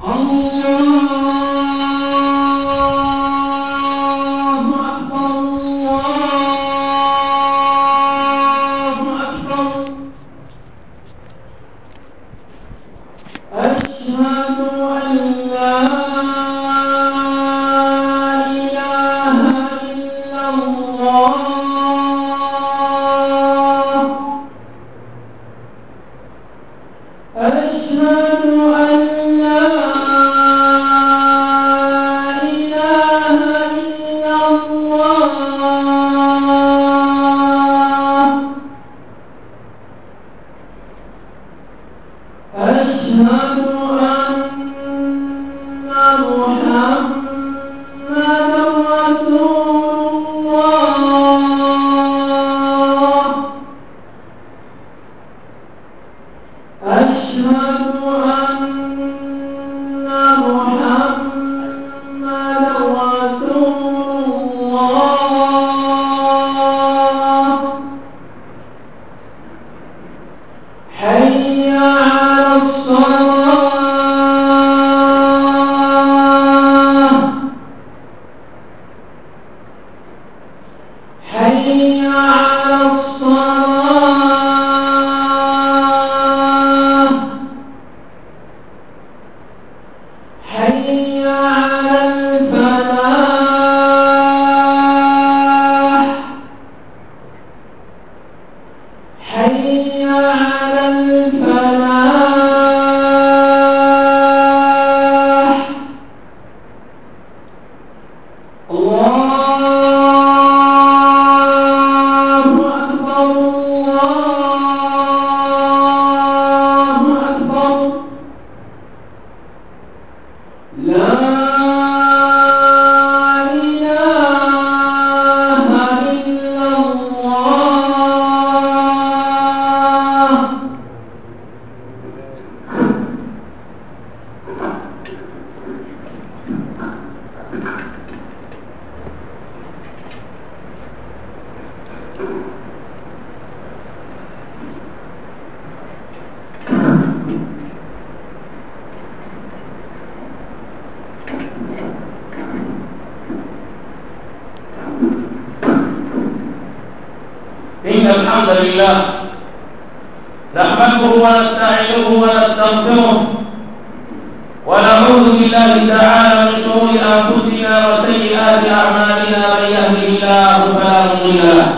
Oh. نحمده ونستعينه ونستغفره. ونعوذ بالله تعالى من شرور أنفسنا وسيئات أعمالنا من يهده الله فلا مضل له.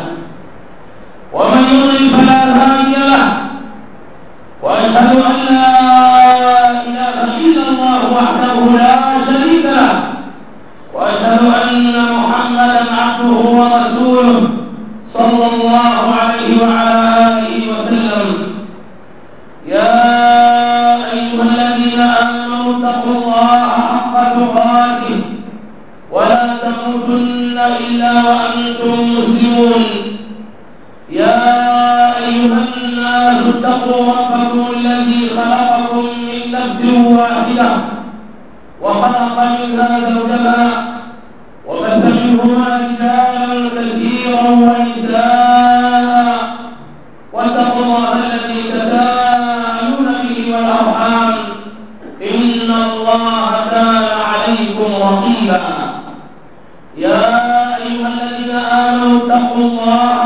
الله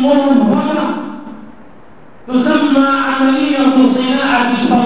منظمة تسمى عملية صناعة الفقر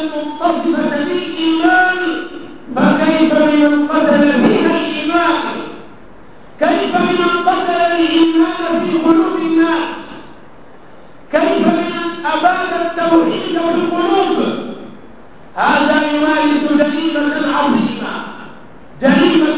المتصفة بالإيمان فكيف من قتل فيها الإيمان؟ كيف بمن قتل الإيمان في قلوب الناس كيف من أباد التوحيد في القلوب هذا يمارس جريمة عظيمة جريمة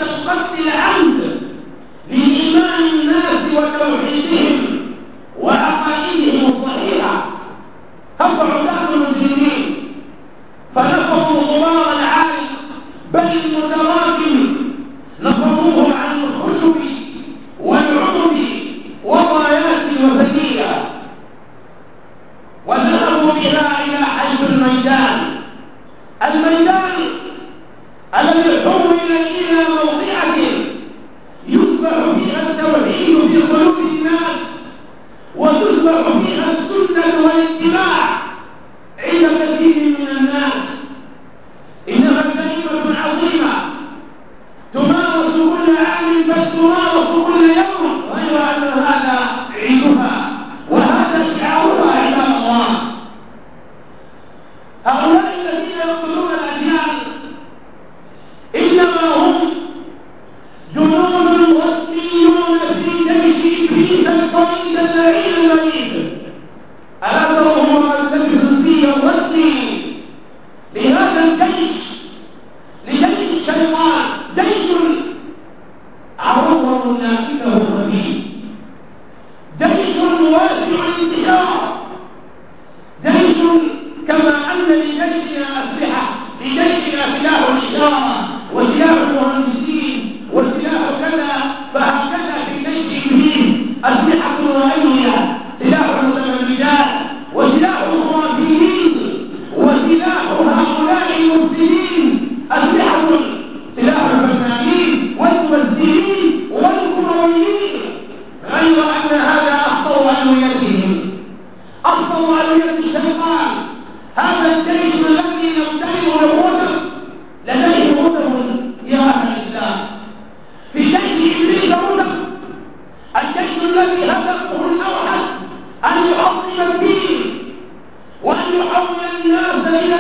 نحول الناس إلى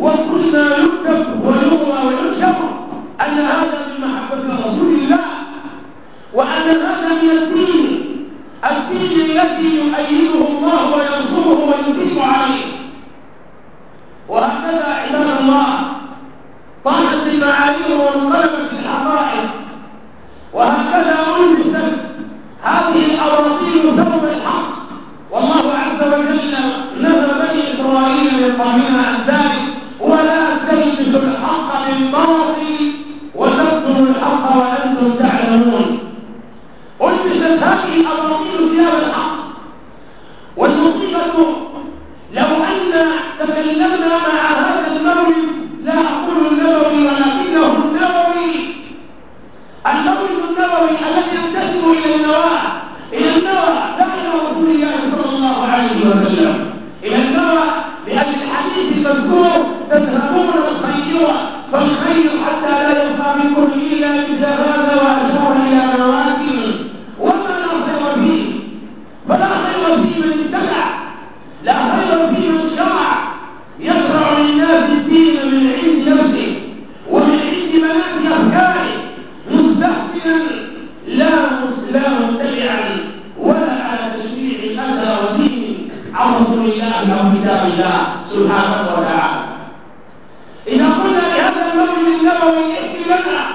وكنا يكتب ويروى وينشر أن هذا من محبة رسول الله وأن هذا من الدين الدين الذي يؤيده الله وينصره ويثيب عليه. وهكذا عباد الله طالت المعايير وانقلبت الحقائق. وهكذا ألبست هذه الأباطيل ثوب الحق. والله عز وجل نهى بني إسرائيل من قبلنا عن ذلك بالباطل وتكتموا الحق وأنتم تعلمون. ألبست هذه الأباطيل ثياب الحق. والمصيبة لو أن تكلمنا مع هذا المولد لا أقول النبوي ولكنه النبوي. المولد النبوي الذي ينتسب إلى النواة إلى النوى إلى رسول الله صلى الله عليه وسلم. إلى النوى لأجل الحديث المذكور تذهبون الخير فالخير حتى لا يبقى منكم إلا مثل هذا وأشار إلى نواتي وما لا خير فيه. فلا خير في من ابتدع. لا خير في من شرع. يشرع للناس الدين من عند نفسه. ومن عند مناط أفكاره. مستحسنا. لا لا متبعا. ولا على تشريع اثر ودين عن رسول الله أو كتاب الله. سبحانه وتعالى. اذا قلنا النبوي لنا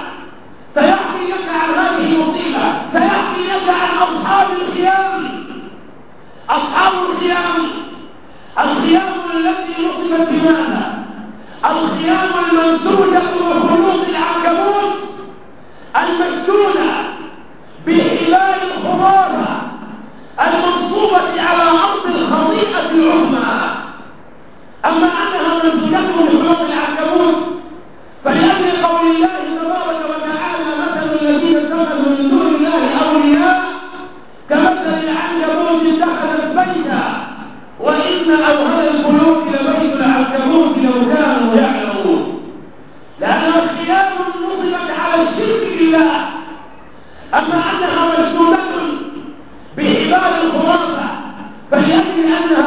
سيحكي لك عن هذه المصيبة. سيحكي لك عن أصحاب الخيام. أصحاب الخيام. الخيام التي نصبت بماذا؟ الخيام المنسوجة بخلوق العنكبوت. المسجونة بحبال الخرافة المنصوبة على أرض الخطيئة العظمى. أما أنها منسوجة بحروف العنكبوت فلأجل قول الله تبارك وتعالى مثل الذين اتخذوا من دون الله أولياء كمثل العنكبوت اتخذت بيتا وإن أوهن البيوت لبيت العنكبوت لو كانوا يعلمون. لأن الخيام نصبت على الشرك بالله. أما أنها مسنونة بحبال الخرافة فليأتي أنها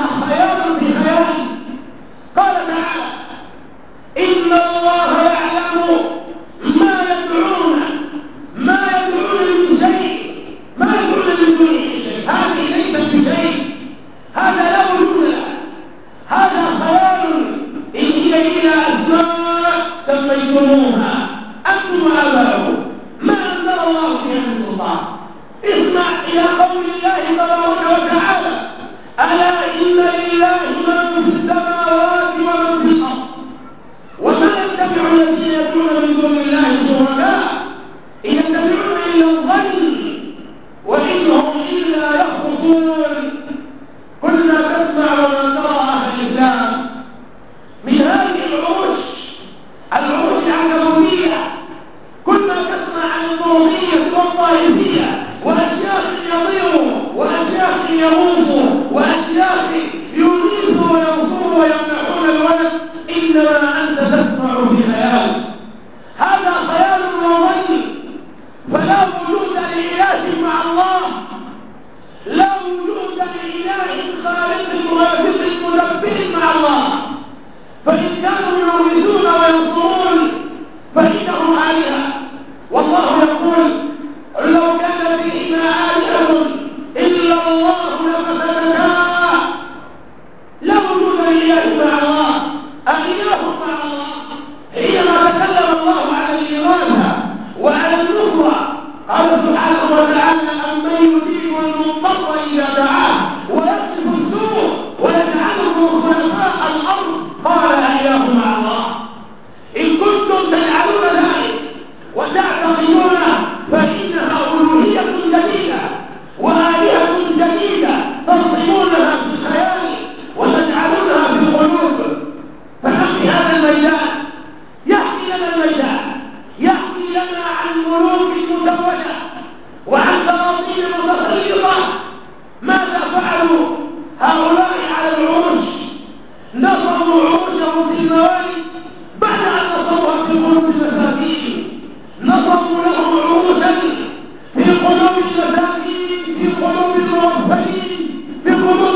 المساكين في قلوب الموفدين في قلوب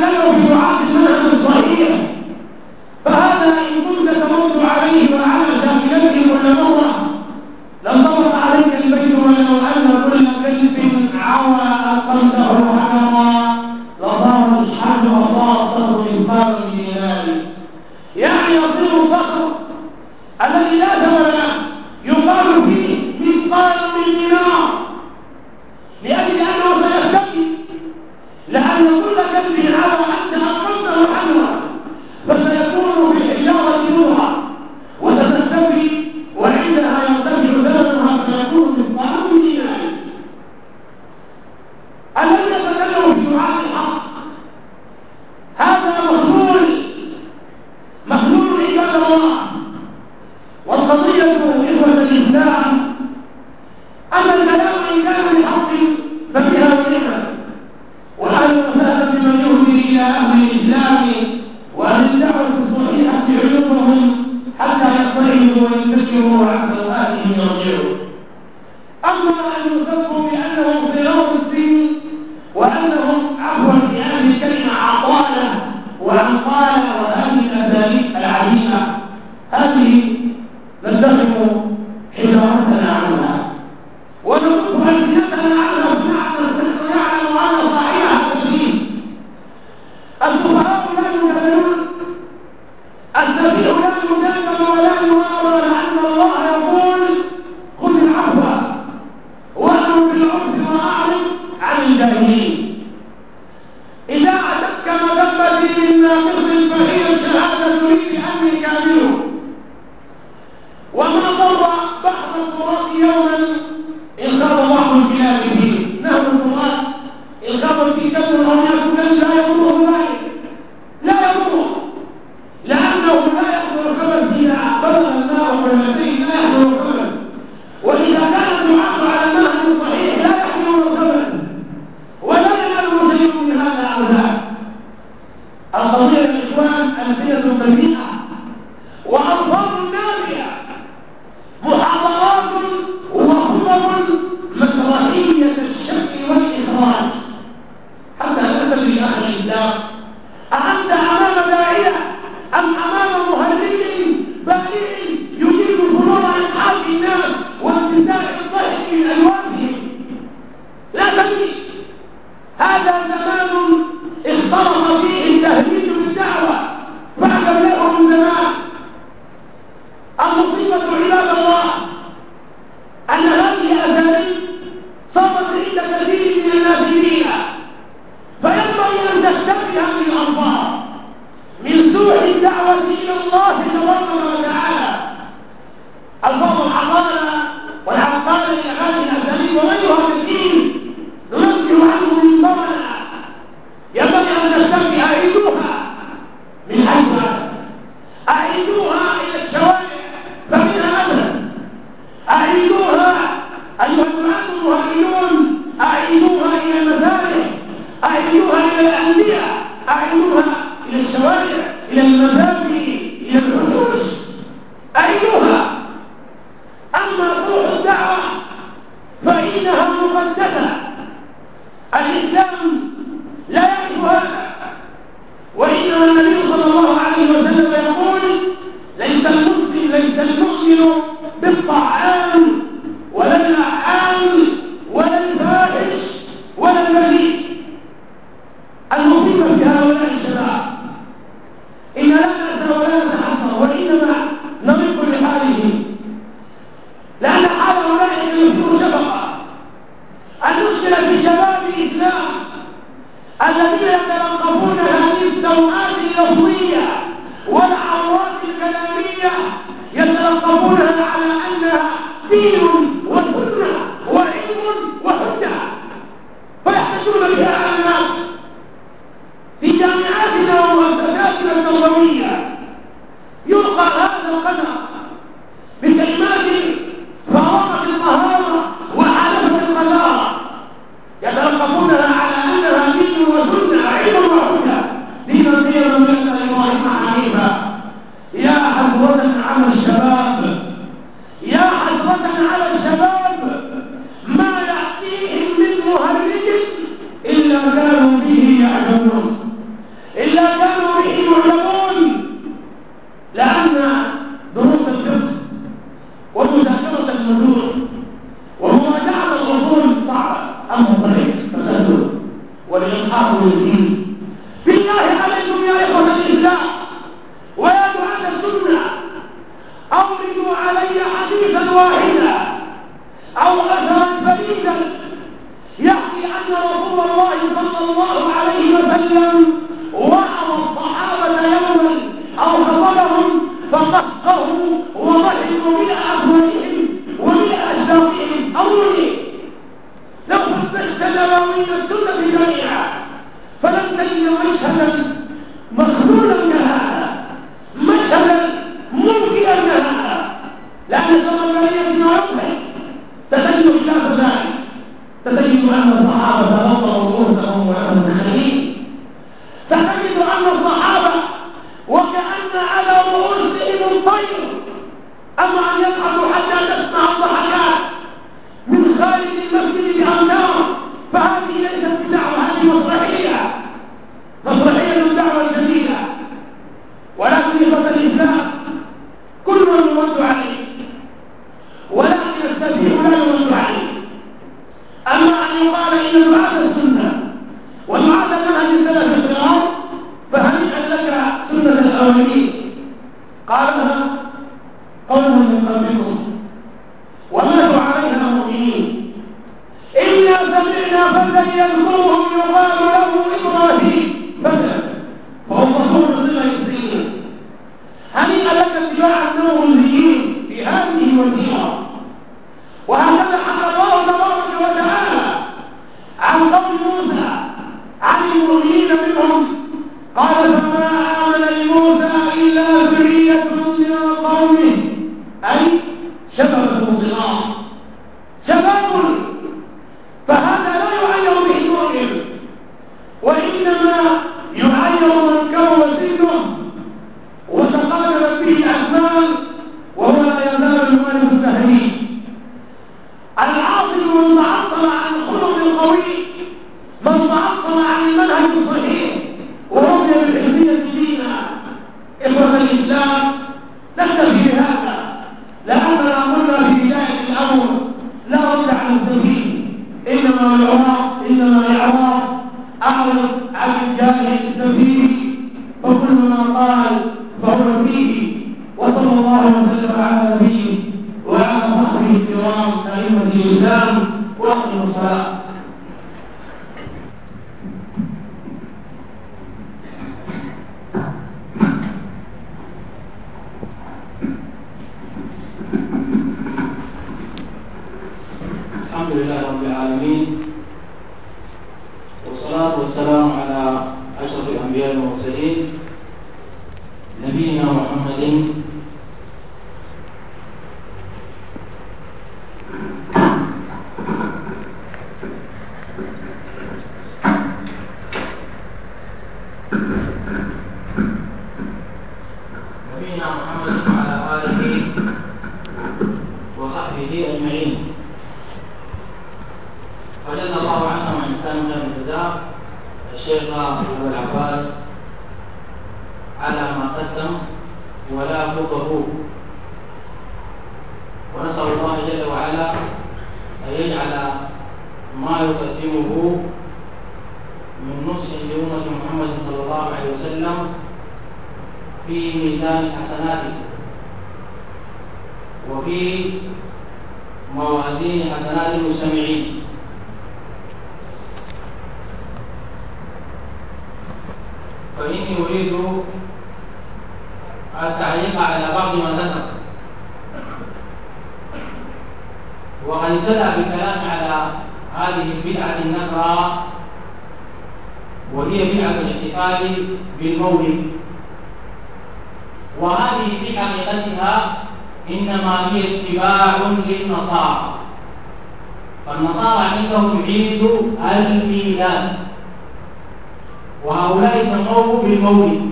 وهؤلاء سموه بالمولد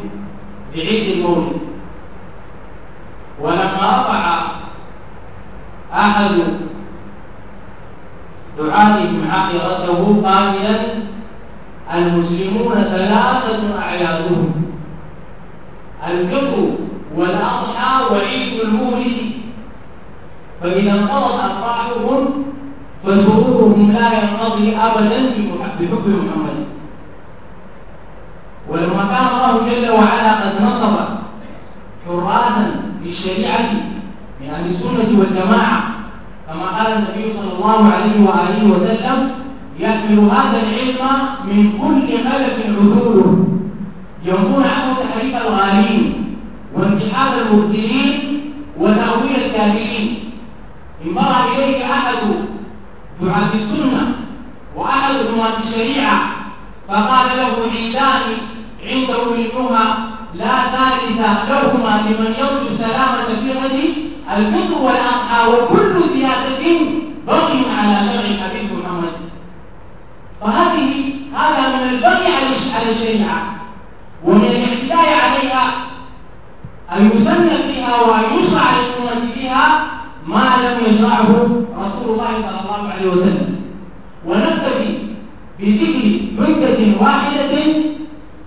بعيد المولد. ولما رفع أحد دعاتهم عقيرته قائلا المسلمون ثلاثة أعيادهم الفطر والأضحى وعيد المولد. فإذا انقضت أفراحهم فسرورهم لا ينقضي أبدا بحب محمد. ولما كان الله جل وعلا قد نصب حراتا للشريعة من أهل السنة والجماعة كما قال النبي صلى الله عليه وآله وسلم يحمل هذا العلم من كل خلف عدوله ينفون عنه تحريف الغالين وانتحال المبتلين وتأويل الكافرين إن مر إليك أحد دعاة السنة وأحد دعاة الشريعة فقال له عيدان عنده منهما لا ثالث لهما لمن يرجو سلامة فطرة الفطر والأضحى وكل زيادة بغي على شرع الحبيب محمد. فهذه هذا من البغي على الشريعة. ومن الاعتداء عليها أن يسن فيها وأن يشرع للأمة فيها ما لم يشرعه رسول الله صلى الله عليه وسلم. ونكتفي بذكر حجة واحدة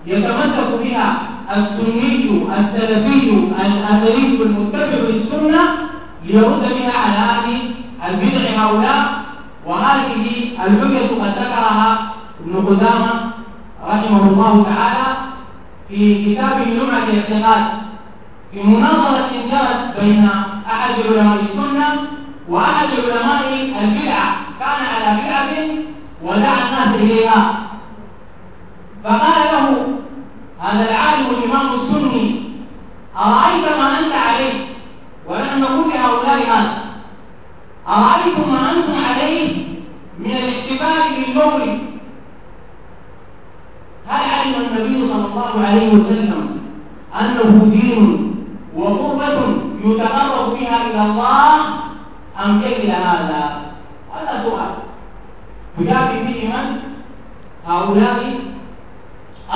يتمسك بها السني السلفي الأثري المتبع للسنة ليرد بها على أهل البدع هؤلاء وهذه الحجة قد ذكرها ابن قدامة رحمه الله تعالى في كتابه لمعة الاعتقاد. في مناظرة جرت بين أحد علماء السنة وأحد علماء البدعة كان على بدعة ودعا الناس إليها. فقال له هذا العالم الإمام السني أرأيت ما أنت عليه ونحن نقول لهؤلاء هذا أرأيتم ما أنتم عليه من الاحتفال بالمولد هل علم النبي صلى الله عليه وسلم أنه دين وقربة يتقرب بها إلى الله أم كيف هذا؟ هذا سؤال يجاب به من؟ هؤلاء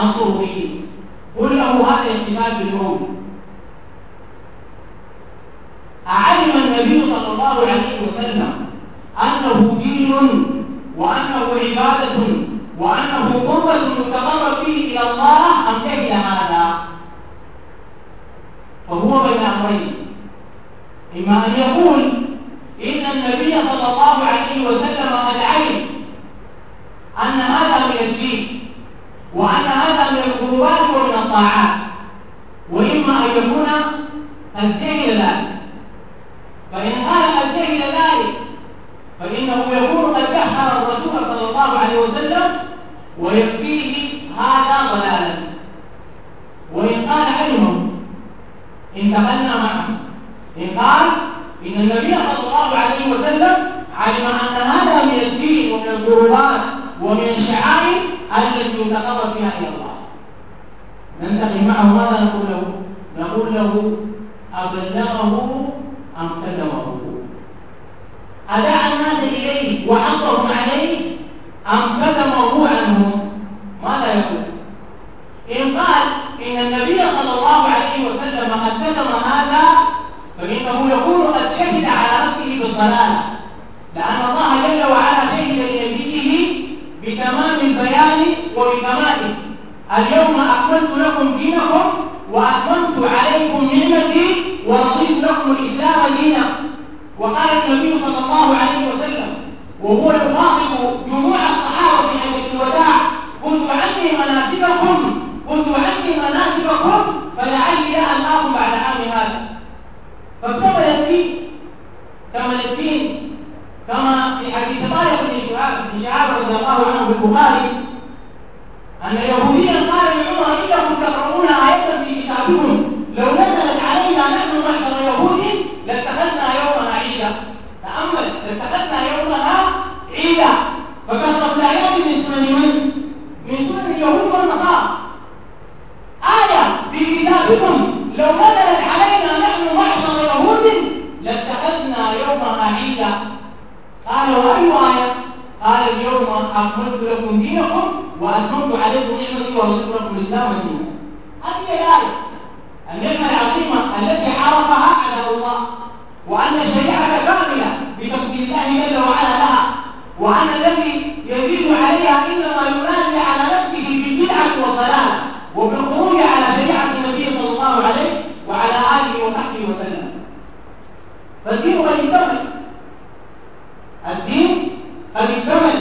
الصوفيين قل له هذا الاحتفال بالمولد أعلم النبي صلى الله عليه وسلم أنه دين وأنه عبادة وأنه قربة يتقرب فيه إلى الله. أم جهل هذا؟ فهو بين أمرين. إما أن يقول إن النبي صلى الله عليه وسلم قد علم أن هذا من الدين. وأن هذا من القربات ومن الطاعات. وإما أن يكون قد جهل ذلك. فإن قال قد جهل ذلك فإنه يكون قد دخل الرسول صلى الله عليه وسلم ويكفيه هذا ضلالا. وإن قال علمه انتقلنا معه إن قال إن النبي صلى الله عليه وسلم علم أن هذا من الدين ومن القربات ومن الشعائر التي يتقرب بها إلى الله. ننتقل معه ماذا نقول له؟ نقول له أبلغه أم كلمه؟ أدعى الناس إليه وحقهم عليه أم كتمه عنهم ماذا يقول؟ إن قال إن النبي صلى الله عليه وسلم قد كتم هذا فإنه يكون قد شهد على نفسه بالضلالة لأن الله جل وعلا شهد لنبيه بتمام البيان وبكماله اليوم أكملت لكم دينكم وأتممت عليكم نعمتي ورضيت لكم الإسلام دينا. وقال النبي صلى الله عليه وسلم وهو يخاطب جموع الصحابة في حجة الوداع خذوا عني مناسككم خذوا عني مناسككم فلعلي لا ألقاكم بعد عام هذا. فاكتمل الدين كمل الدين. كما في حديث طارق بن شهاب بن رضي الله عنه في البخاري أن يهوديا قال لعمر إنكم تقرؤون آية في كتابكم لو نزلت علينا نحن معشر يهود لاتخذنا يومنا عيدا تأمل لاتخذنا يومنا عيدا فكثرت الآيات من سنن من؟ من سنن اليهود والنصارى. آية في كتابكم لو نزلت علينا نحن معشر يهود لاتخذنا يومنا عيدا قال وأي آية؟ قال اليوم أكملت لكم دينكم وأتممت عليكم نعمتي ورضيت لكم الإسلام دينا. هذه الآية. النعمة العظيمة التي عرفها على الله وأن الشريعة كاملة بتقدير الله جل وعلا لها وأن الذي يزيد عليها إنما ينادي على نفسه بالبدعة والضلال وبالخروج على شريعة النبي صلى الله عليه وعلى آله وصحبه وسلم. فالدين قد الدين قد اكتمل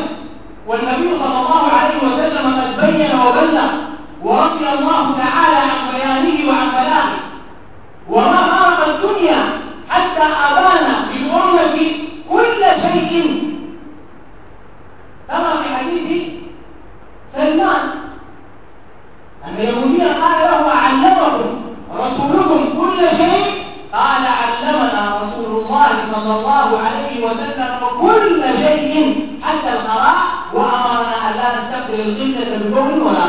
والنبي صلى الله عليه وسلم قد بين وبلغ ورضي الله تعالى عن بيانه وعن بلاغه وما فارق الدنيا حتى أبان للأمة كل شيء. كما في حديث سلمان أن اليهودية قال له علمكم رسولكم كل شيء قال علمنا رسول الله صلى الله عليه وسلم كل شيء حتى القراء وأمرنا أن لا نستقبل القبلة بقول ولا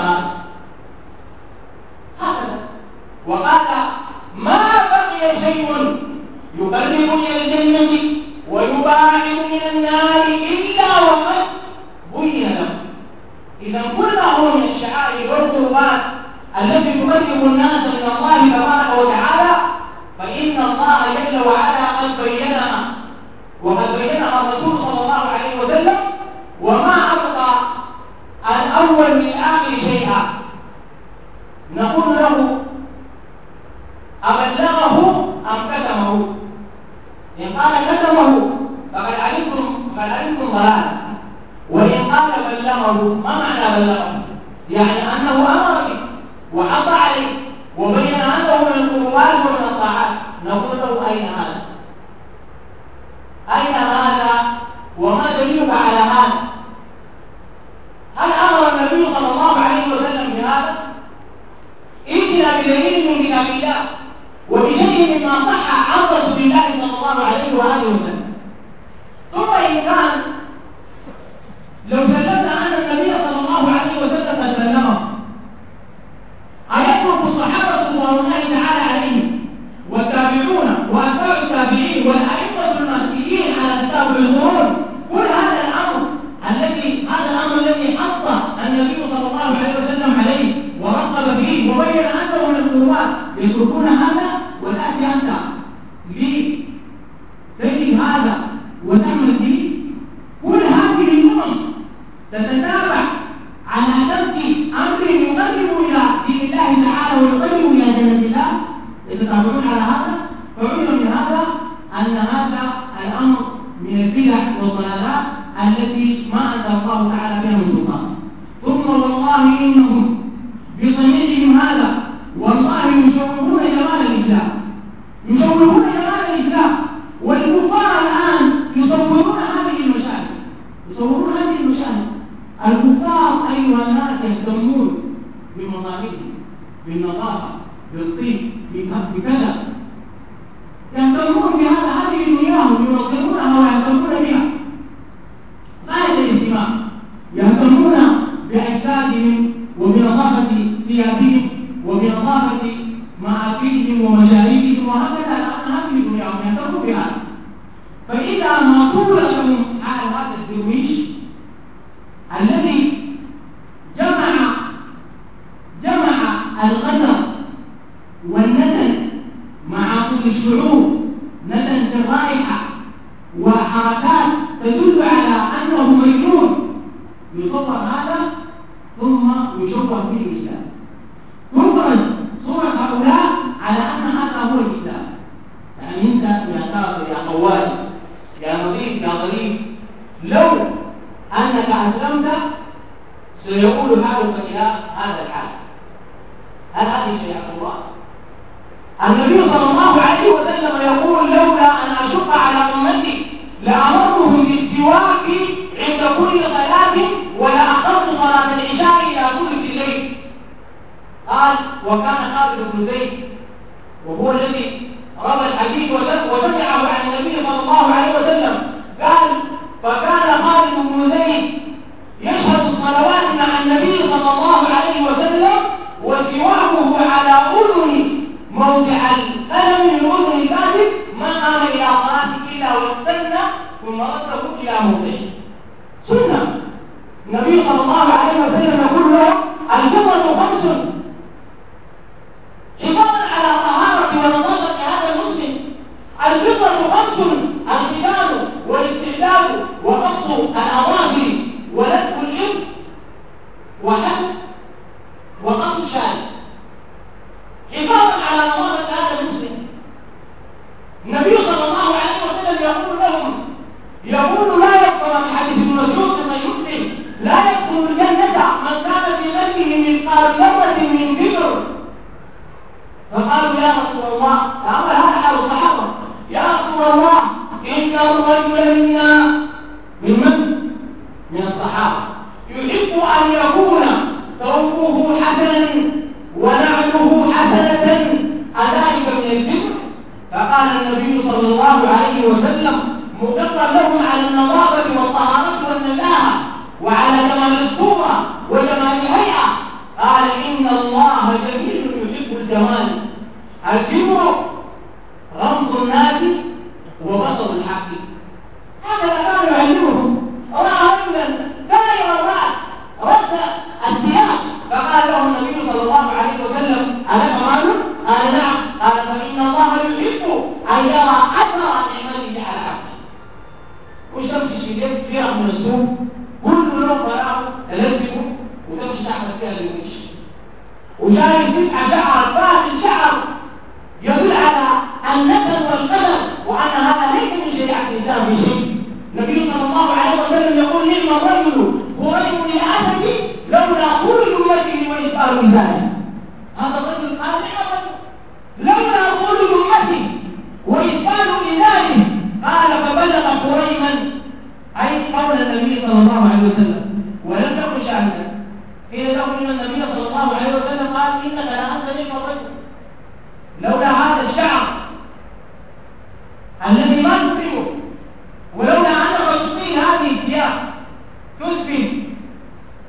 هكذا. وقال ما بقي شيء يقرب إلى الجنة ويباعد من النار إلا وقد بين له. إذا كل هو من الشعائر والقربات التي تقرب الناس من الله تبارك وتعالى فإن الله جل وعلا قد بينها وقد بينها الرسول صلى الله عليه وسلم وما أبقى الأول من آخر شيئا. نقول له أبلغه أم كتمه؟ إن قال كتمه فقد علمتم فقد علمتم ضلالا. وإن قال بلغه ما معنى بلغه؟ يعني أنه أمر به وحط عليه وبين أنه من القربات فعل نقول له أين هذا؟ أين هذا؟ وما دليلك على هذا؟ هل أمر النبي صلى الله عليه وسلم بهذا؟ ائتنا بدليل من كتاب الله وبشيء مما صح عن رسول الله صلى الله عليه وآله وسلم. ثم إن كان لو كلمنا أن النبي صلى الله عليه وسلم قد بلغه أيترك صحابة الله تعالى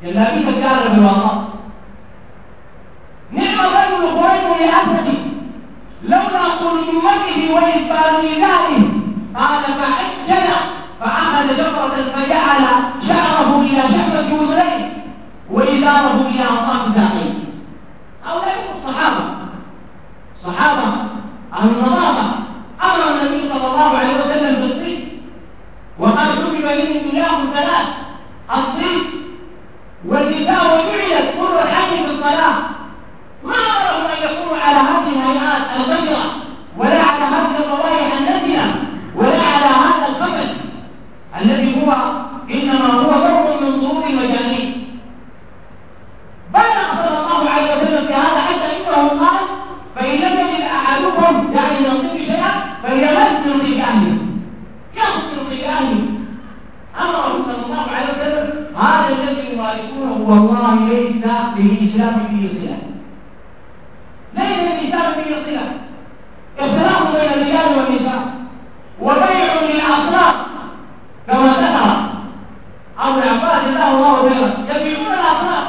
جلابيك كان في الوضع نعم الرجل قريب لاسده لولا قلوبته وإسبال ميزانه قال فعجل فأخذ جبرة فجعل شعره إلى شحمة وذريه وإزاره إلى أطراف ساقيه هؤلاء هم الصحابة صحابة أهل النظافة أمر النبي صلى الله عليه وسلم بالطيب وقال كتب لي دنياهم ثلاث الطيب والنساء وجعلت كل الحي في الصلاة ما أمرهم أن يكونوا على هذه الهيئات الغيرة ولا على هذه الروائح النتنة ولا على هذا الخبث الذي هو إنما هو ضرب من ضروب المجانين بلغ صلى الله عليه وسلم في هذا حتى انه قال فان لم يجد احدكم يعني ينطق شيئا فليمس من رجاله يمس من رجاله امره صلى الله عليه وسلم هذا الذي يمارسونه والله ليس للاسلام فيه صله ليس للاسلام فيه صله اختلاف بين الرجال والنساء وبيع للاصناف كما ذكر أبو العباس جزاه الله خيرا يبيعون الاصناف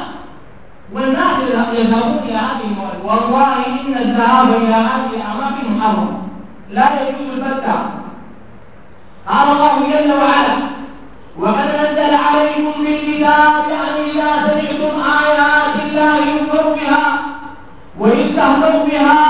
والناس يذهبون إلى هذه المواد والله إن الذهاب إلى هذه الأماكن محرم لا يجوز البتة. قال الله جل وعلا وقد نزل عليكم بالكتاب بها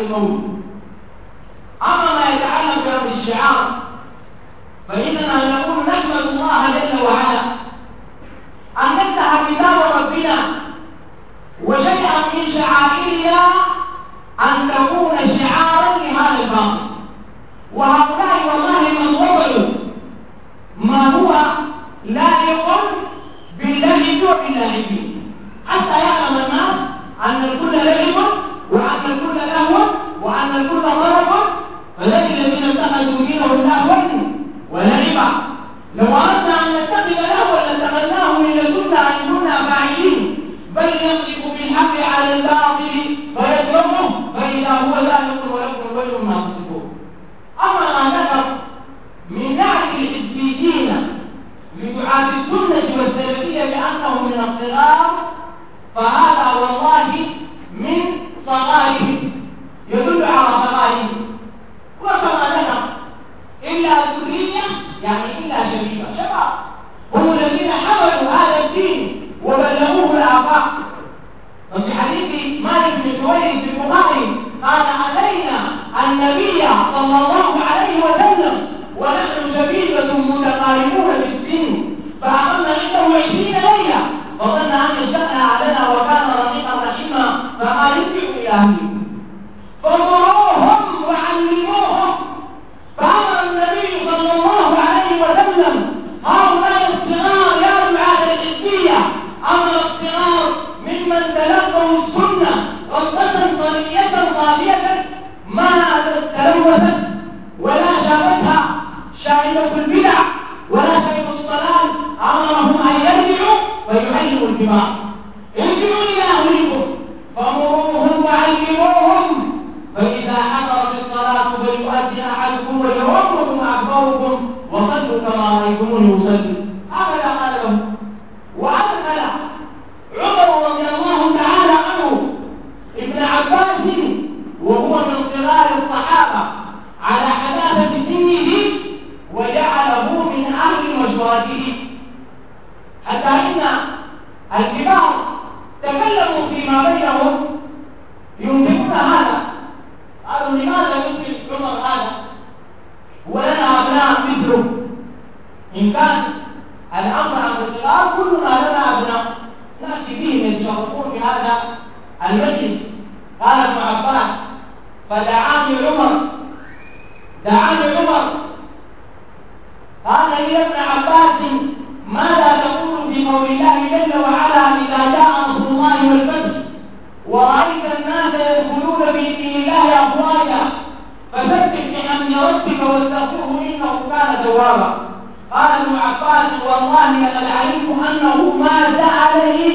الموت أما ما يتعلق بأمر الشعار فإننا نقول نحمد الله جل وعلا أن نفتح كتاب ربنا وشيئا من شعائرنا أن تكون شعارا لهذا الباطل. وهؤلاء والله من وضعوا ما هو لائق باللعب وباللاعبين حتى يعلم الناس أن الكل لعب وأن الكل وان الكل ضرب فذلك الذين اتخذوا دينهم لهوا ولعبا لو أردنا أن نتخذ لهوا لاتخذناه من لدنا إن كنا فاعلين. بل يقذف بالحق على الباطل فيدركه فإذا هو ذلك ولكم الويل ما تصفون. أما ما ذكر من نعت الحزبيين لدعاة السنة والسلفية بأنهم من الصغار فهذا والله من صغارهم يدل على صغارهم وكما ذكر إلا ذرية يعني إلا شبيبة شباب هم الذين حملوا هذا الدين وبلغوه الآفاق. وفي حديث مالك بن جويري في البخاري قال أتينا النبي صلى الله عليه وسلم ونحن شبيبة متقاربون في السن. فأقمنا عنده عشرين ليلة فظن أن الشأن علينا وكان رقيقا رحيما فقال ارجعوا إلى أهلكم فمروهم وعلموهم فأمر النبي صلى الله عليه وسلم هؤلاء الصغار يا دعاة الحزبية أمر الصغار ممن تلقوا السنة طرية غالية ما تلوثت ولا شابتها شاهدة البدع ولا شيخ الضلال أمرهم أن يرجعوا فيعلموا الكبار. ارجعوا إلى أهلكم فمروهم وعلموهم فإذا حضرت الصلاة فليؤدي أحدكم وليؤمركم أكبركم وصلوا كما رأيتموني أصلي. إقرار الصحابة على حداثة سنه وجعله من أمر مشورته حتى إن الكبار تكلموا فيما بينهم ينكرون هذا. قالوا لماذا ينكر عمر هذا؟ ولنا أبناء مثله. إن كان الأمر أمر الكبار كلنا لنا أبناء. نأتي بهم يتشرفون بهذا المجلس فدعاني عمر. دعاني عمر. قال لي ابن عباس ماذا تقول في قول الله جل وعلا إذا جاء نصر الله والفتح؟ ورأيت الناس يدخلون في دين الله أفواجا. فسبح بحمد ربك واستغفره إنه كان توابا. قال ابن عباس والله لقد علمت أنه ما سألني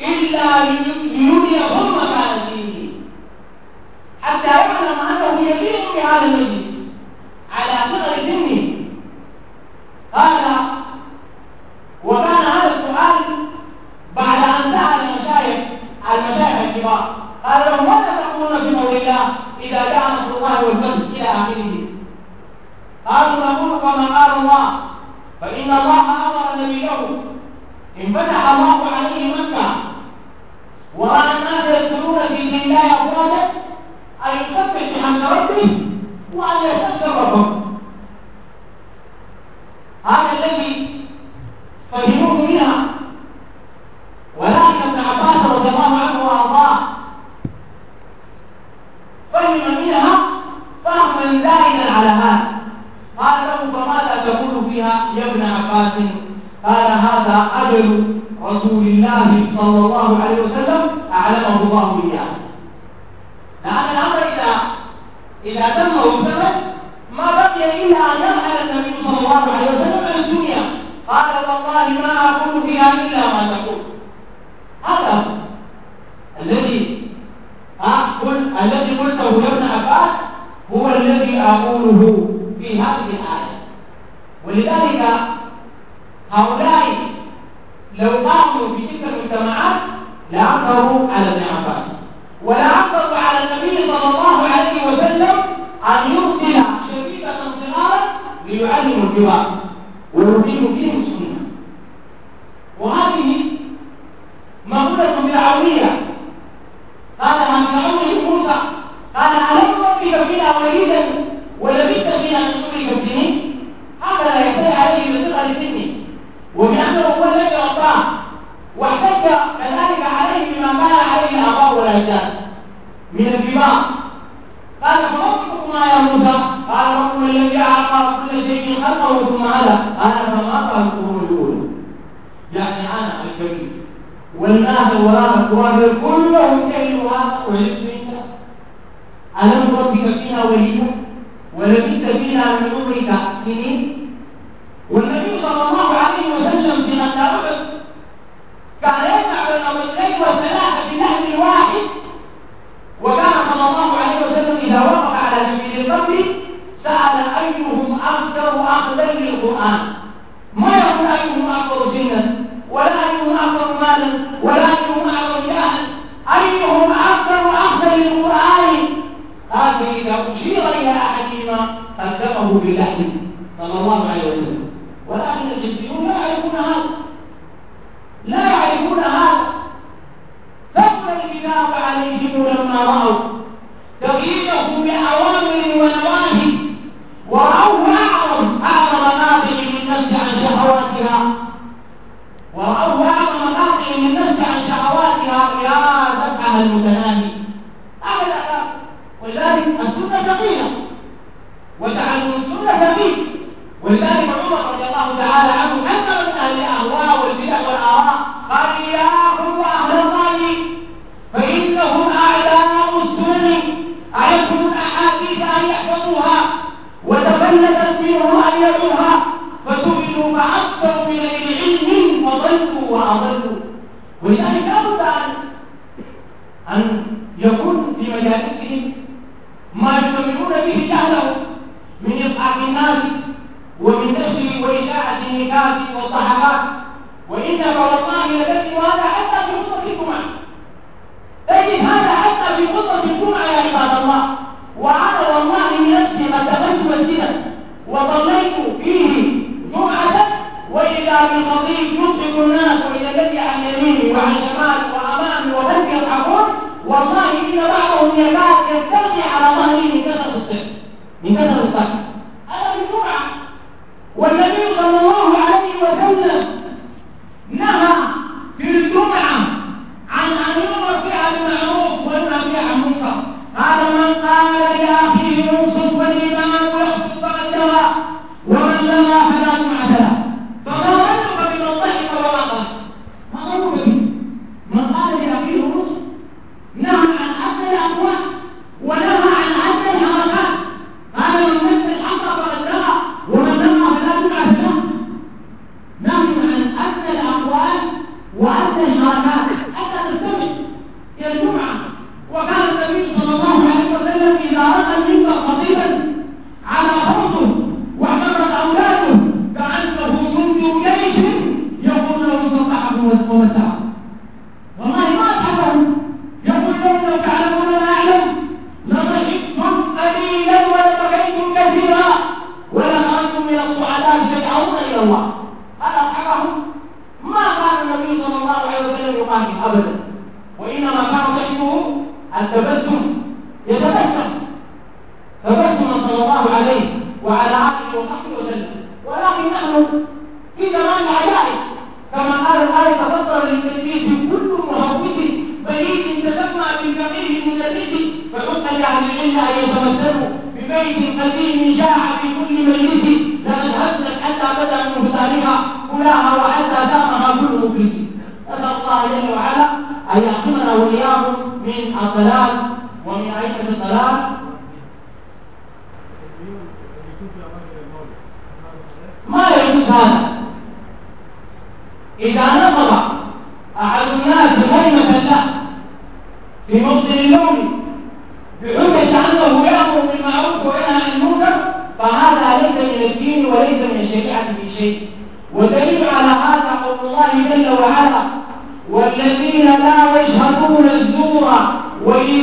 إلا ليري حرمة كان فيه حتى يعلم أنه يليق بهذا المجلس. على صغر سنه قال وكان هذا السؤال بعد أن سأل المشايخ المشايخ الكبار. قال لهم ماذا تقولون في قول الله إذا جاء نصر الله والفتح إلى آخره؟ قالوا نقول كما قال الله فإن الله أمر نبيه إن فتح الله عليه مكة ورأى الناس يدخلون في دين الله أفواجا يسبح بحمد ربه وأن يستغفر ربه. هذا الذي فهموه منها ولكن ابن عباس رضي الله عنه وأرضاه فهم منها فهما زائدا على هذا. قال له فماذا تقول فيها يا ابن عباس؟ قال هذا أجل رسول الله صلى الله عليه وسلم أعلمه الله إياه. لأن الأمر اذا إذا تم وانتهت ما بقي إلا أن يفعل النبي صلى الله عليه وسلم عن الدنيا. قال والله ما أقول فيها إلا ما تقول. هذا الذي قل الذي قلته يا ابن عباس هو الذي أقوله في هذه الآية. ولذلك هؤلاء لو قاموا في تلك المجتمعات لعثروا على ابن عباس. ولعثروا على النبي صلى الله عليه وسلم أن يرسل شريفه صغارا ليعلموا الكبار ويقيموا فيهم السنة. وهذه مقولة فرعونية قال عن فرعون موسى قال ألم ربك فينا وليدا ولبثت فينا من عمرك السنين هذا لا يحتاج عليه بصغر سنه وبأنه هو الذي رباه واحتج كذلك عليه بما كان عليه الآباء والأجداد من الكبار قال فربكما يا موسى قال ربنا الذي أعطى كل خلقه ثم هدى قال فما أقرأ القرون الأولى. يعني أنا الكبير والناس وراء الكوافر كلهم وعرفت انت ألم ربك فينا وليدا ولبثت فينا من عمرك سنين والنبي صلى الله عليه وسلم في غزوة كان يجمع بين الرجلين والثلاثة في نهر واحد وكان صلى الله عليه وسلم إذا وقف على سبيل القبر سأل أيهم أكثر أخذا للقرآن ما يقول أيهم أكثر سنا ولا أيهم أكثر مالا ولا أيهم أعظم جاها أيهم أكثر أخذا للقرآن؟ هذه إذا أشير إلى أحدهما قدمه باللحم صلى الله عليه وسلم ولكن الحزبيون لا يعرفون هذا لا يعرفون هذا ثقل الكتاب عليهم لما رأوا تغييره بأوامر ونواهي ورأوه أعظم أعظم نافع للنفس عن شهواتها ورأوه أعظم نافع للنفس عن شهواتها يا دفعها المتناهي أبدا ولذلك السنة ثقيلة وتعلم السنة ثقيل ولذلك عمر رضي الله تعالى عنه حذر من أهل الأهواء والبدع والآراء قال يا أخو أهل الرأي فإنهم أعداء السنن عليكم الأحاديث أن يحفظوها وتفلتت منه أن يدعوها فسئلوا فأكثروا من العلم فضلوا وأضلوا ولذلك لابد أن أن يكون في مجالسهم ما يستمرون به جهلهم من إضحاك الناس ومن نشر وإشاعة النكات والضحكات وإنما والله لتجد هذا حتى في خطبة الجمعة تجد هذا حتى في خطبة الجمعة يا عباد الله وأنا فيه جمعة وإذا بالخطيب يضحك الناس وإذا الذي عن يمينه وعن شماله وأمامه وهم يضحكون والله إن بعضهم يكاد يستغني على ظهره من كثرة الضحك من كثرة الضحك هذا في الجمعة والنبي صلى الله عليه وسلم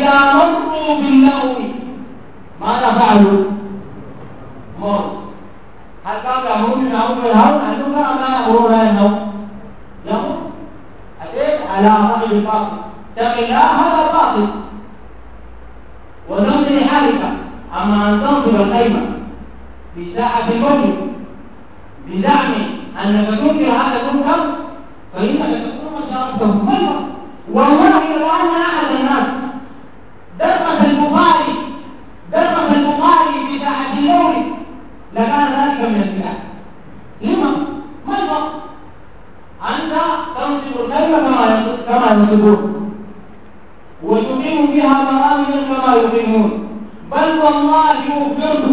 وإذا مروا باللغو ماذا فعلوا؟ مروا. هل كانوا يأمرون بالمعروف وينهون عن المنكر أم لا يأمرون ينهون؟ يأمر أتيت على رأي الباطل. اتق الله هذا باطل. ونمت لحالك. أما أن تنصب القيمة في ساعة الموت بزعم أنك تنكر هذا المنكر فإنك تكون قد شاركته مرة والله لو أن أحد الناس. درس البخاري درس البخاري في ساعة الموت لكان ذلك من البدع لما؟ ما الفرق؟ أنت تنصب الكلمة كما كما ينصبون. وتقيم بها برامجا كما يقيمون. بل والله أخبرت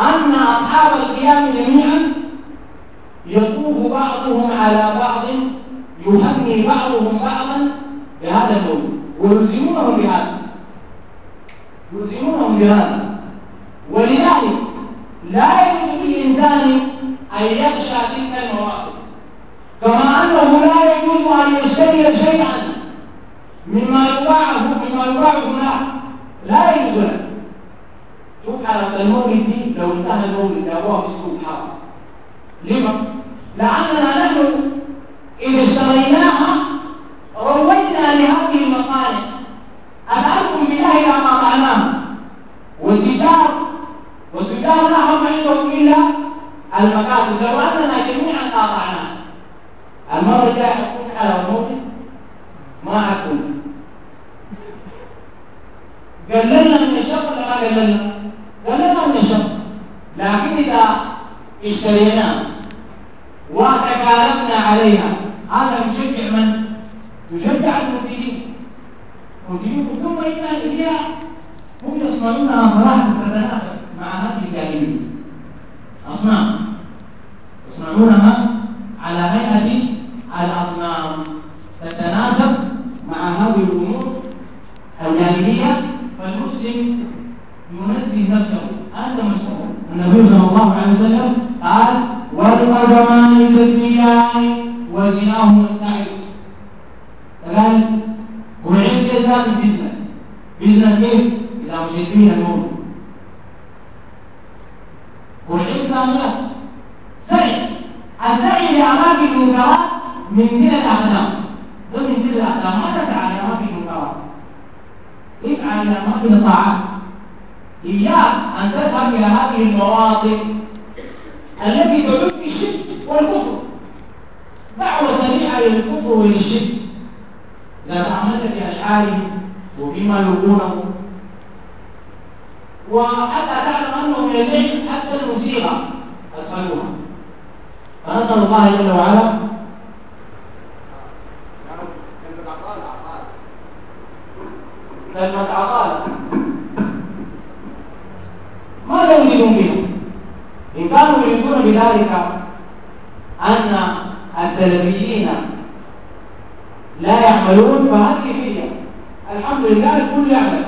أن أصحاب القيام جميعا يطوف بعضهم على بعض يهني بعضهم بعضا بهذا الموضوع. ويلزمونهم بهذا. يلزمونهم بهذا. ولذلك لا يجوز للإنسان أن يخشى تلك المواقف. كما أنه لا يجوز أن يشتري شيئا مما يباعه مما يباع هناك لا يجوز له. شوف حالة المولد دي لو انتهى المولد لأبوها في السوق حرام. لما؟ لأننا نحن إذا اشتريناها روينا لهذه المصانع. أسألكم بالله إذا ما طعناها والتجار والتجار لا هم عندهم إلا المكاسب لو أننا جميعا قاطعناها المرة الجاية حكون على الموت ما حكون قللنا من الشر ولا ما قللنا؟ قللنا من الشر. لكن إذا اشتريناه وتكالبنا عليها هذا يشجع من؟ يشجع المنتجين المنتجين ثم إن الإذياء هم يصنعونها مراحل تتناسب مع هذه الكاذبين أصنام يصنعونها على هيئة الأصنام تتناسب مع هذه الأمور الجاهلية فالمسلم ينزه نفسه. أنت مسؤول النبي صلى الله عليه وسلم قال والقدمان تزنيان وزناهما السعي كذلك وعند ذات البزنة بزنة كيف؟ إذا مشيتين النور وعند لا سعي. السعي لأماكن المنكرات من زل الأقدام. ده من زل الأقدام. ما تسعى لأماكن المنكرات إلى أماكن الطاعات إياك أن تذهب إلى هذه المواطن التي تعد الشرك والكفر. دعوة سريعة للكفر إذا تأملت في أشعارهم وفيما يلقونه وحتى تعلم أنه من الليل حتى الموسيقى أدخلوها فنسأل الله جل وعلا. كلمة عقال ماذا يريدون بها؟ إن كانوا يريدون بذلك أن السلفيين لا يعملون فهذه فيها الحمد لله الكل يعمل.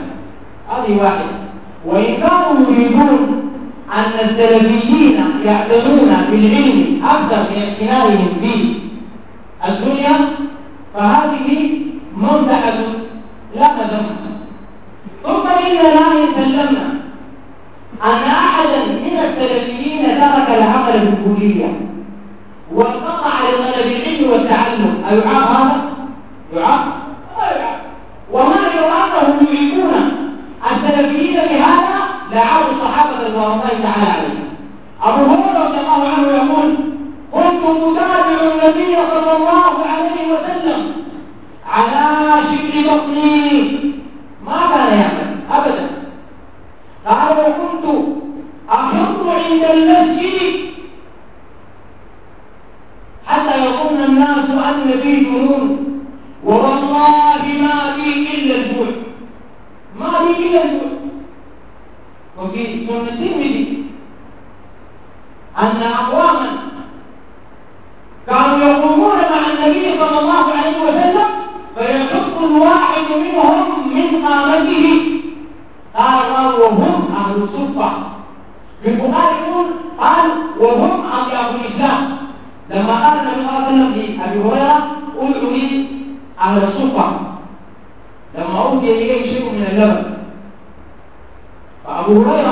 هذه واحدة. وإن كانوا يريدون أن السلفيين يعتنون بالعلم أكثر من اعتنائهم بالدنيا فهذه ممدحة لا مذمة ثم إننا إن سلمنا أن أحدا من السلفيين ترك العمل بالكلية وانقطع لطلب العلم والتعلم. أيعاب هذا؟ يعاب؟ لا يعاب وما لو أنهم يريدون. السلفيين بهذا لعابوا الصحابة رضوان الله تعالى عليهم. أبو هريرة رضي الله عنه يقول كنت أتابع النبي صلى الله عليه وسلم على شبر بطني ما كان يعمل أبدا. قال وكنت أحط عند المسجد حتى يظن الناس أن في جنون ووالله ما في إلا الجوع ما في إلا الجوع وفي سنة الترمذي أن أقواما كانوا يقومون مع النبي صلى الله عليه وسلم فيحط الواحد منهم من قامته. قال وهم أهل الصفة. في البخاري يقول قال وهم أضياف الإسلام لما قال النبي صلى الله عليه وسلم لأبي هريرة ادعوا لي أهل الصفة لما أوتي إليه شيء من اللبن. فأبو هريرة